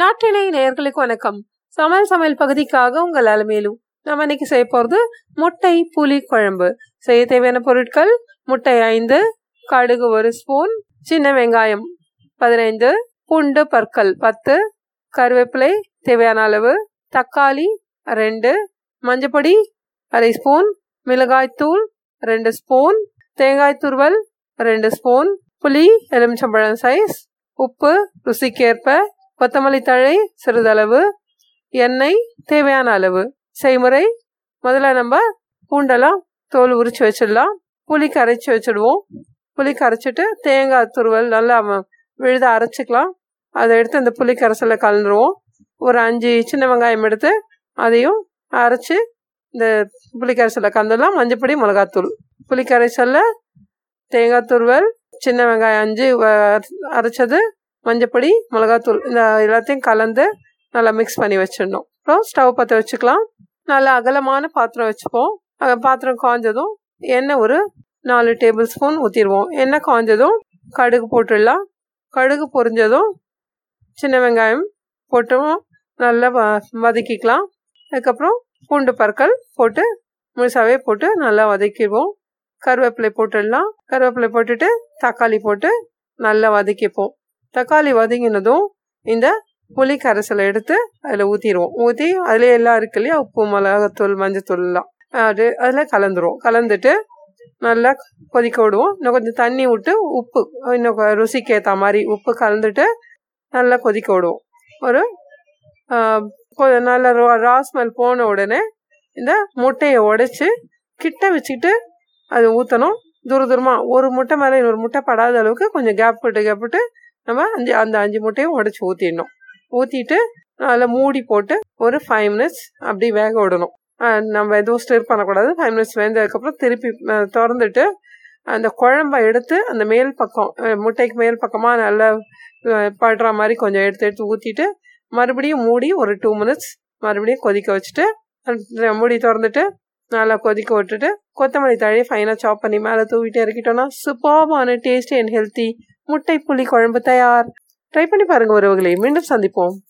நாட்டினை நேர்களுக்கு வணக்கம். சமையல் சமையல் பகுதிக்காக உங்கள் அலமையிலும் நம்ம இன்னைக்கு செய்ய போகிறது முட்டை புளி குழம்பு. செய்ய தேவையான பொருட்கள் முட்டை ஐந்து கடுகு ஒரு ஸ்பூன் சின்ன வெங்காயம் பதினைந்து பூண்டு பற்கள் பத்து கருவேப்பிலை தேவையான அளவு தக்காளி ரெண்டு மஞ்சப்பொடி அரை ஸ்பூன் மிளகாய்த்தூள் ரெண்டு ஸ்பூன் தேங்காய் துருவல் ரெண்டு ஸ்பூன் புளி எலுமிச்சம்பழம் சைஸ் உப்பு ருசிக்கேற்ப கொத்தமல்லி தழை சிறிதளவு எண்ணெய் தேவையான அளவு. செய்முறை முதல்ல நம்ம பூண்டெல்லாம் தோல் உரிச்சு வச்சிடலாம். புளி கரைச்சி வச்சுடுவோம். புளி கரைச்சிட்டு தேங்காய் துருவல் நல்லா விழுத அரைச்சிக்கலாம். அதை எடுத்து இந்த புளி கரைசலில் கலந்துருவோம். ஒரு அஞ்சு சின்ன வெங்காயம் எடுத்து அதையும் அரைச்சி இந்த புளி கரைசலில் கலந்துடலாம். மஞ்சப்பொடி மிளகாத்தூள். புளி கரைசலில் தேங்காய் துருவல் சின்ன வெங்காயம் அஞ்சு அரைச்சது. மஞ்சப்பொடி மிளகாத்தூள் இந்த எல்லாத்தையும் கலந்து நல்லா மிக்ஸ் பண்ணி வச்சிடணும். அப்புறம் ஸ்டவ் பற்ற வச்சுக்கலாம். நல்லா அகலமான பாத்திரம் வச்சுப்போம். பாத்திரம் காஞ்சதும் எண்ணெய் ஒரு நாலு டேபிள் ஸ்பூன் ஊற்றிடுவோம் எண்ணெய் காஞ்சதும் கடுகு போட்டுடலாம். கடுகு பொரிஞ்சதும் சின்ன வெங்காயம் போட்டும் நல்லா வதக்கிக்கலாம். அதுக்கப்புறம் பூண்டு பற்கள் போட்டு முழுசாவே போட்டு நல்லா வதக்கிடுவோம். கருவேப்பிலை போட்டுடலாம். கருவேப்பிலை போட்டுட்டு தக்காளி போட்டு நல்லா வதக்கிப்போம். தக்காளி வதங்கினதும் இந்த புளி கரைசலை எடுத்து அதில் ஊற்றிடுவோம் ஊற்றி அதிலே எல்லாம் இருக்கு இல்லையா உப்பு மிளகாத்தூள் மஞ்சத்தூள்லாம் அது அதில் கலந்துருவோம். கலந்துட்டு நல்லா கொதிக்க விடுவோம். இன்னும் கொஞ்சம் தண்ணி விட்டு உப்பு இன்னும் ருசிக்கு ஏற்ற மாதிரி உப்பு கலந்துட்டு நல்லா கொதிக்க விடுவோம். ஒரு நல்ல ரா ஸ்மெல் போன உடனே இந்த முட்டையை உடைச்சி கிட்ட வச்சுக்கிட்டு அது ஊற்றணும் தூர தூரமாக ஒரு முட்டை மேலே இன்னொரு முட்டை படாத அளவுக்கு கொஞ்சம் கேப் விட்டு கேப் விட்டு நம்ம அஞ்சு அந்த அஞ்சு முட்டையும் உடச்சி ஊற்றிடணும் ஊற்றிட்டு அதில் மூடி போட்டு ஒரு ஃபைவ் மினிட்ஸ் அப்படி வேக விடணும். நம்ம எதுவும் ஸ்டிர் பண்ணக்கூடாது. ஃபைவ் மினிட்ஸ் வேந்ததுக்கப்புறம் திருப்பி திறந்துட்டு அந்த குழம்ப எடுத்து அந்த மேல் பக்கம் முட்டைக்கு மேல் பக்கமாக நல்லா படுற மாதிரி கொஞ்சம் எடுத்து எடுத்து ஊற்றிட்டு மறுபடியும் மூடி ஒரு டூ மினிட்ஸ் மறுபடியும் கொதிக்க வச்சுட்டு மூடி திறந்துட்டு நல்லா கொதிக்க விட்டுட்டு கொத்தமல்லி தழி ஃபைனாக சாப் பண்ணி மேலே தூவிட்டு இறக்கிட்டோம்னா சூப்பர்பான டேஸ்டி அண்ட் ஹெல்த்தி முட்டை புளி குழம்பு தயார். ட்ரை பண்ணி பாருங்க உறவுகளை. மீண்டும் சந்திப்போம்.